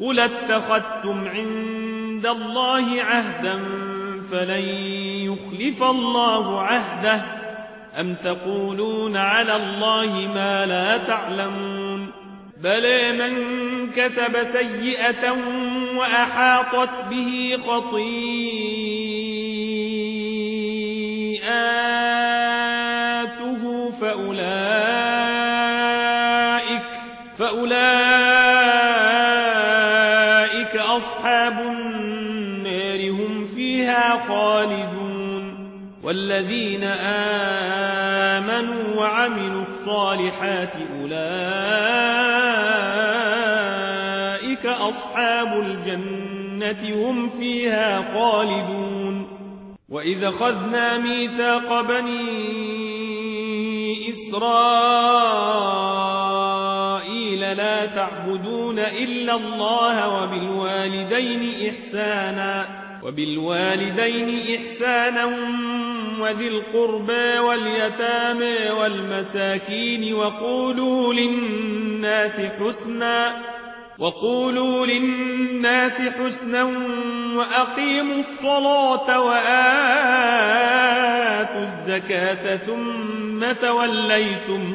قل اتخذتم عند الله عهدا فلن يخلف الله عهده أم تقولون على الله ما لا تعلمون بلى من كتب سيئة وأحاطت به خطيئاته فأولئك فأولئك أصحاب النار هم فيها خالدون. والذين آمنوا وعملوا الصالحات أولئك أصحاب الجنة هم فيها خالدون. وإذا خذنا ميثاق بني إسرائيل تعبدون إلا الله وبالوالدين إحسانا وبالوالدين إحسانا وذي القربى واليتامى والمساكين وقولوا للناس حسنا وقولوا للناس حسنا وأقيموا الصلاة وآتوا الزكاة ثم توليتم